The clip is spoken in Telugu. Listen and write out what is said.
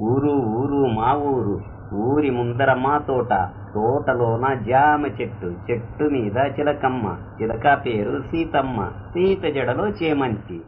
ఊరు ఊరు మా ఊరు ఊరి ముందర మా తోట తోటలోన జామ చెట్టు చెట్టు మీద చిలకమ్మ చిలక పేరు సీతమ్మ సీత జడలో చేమంతి.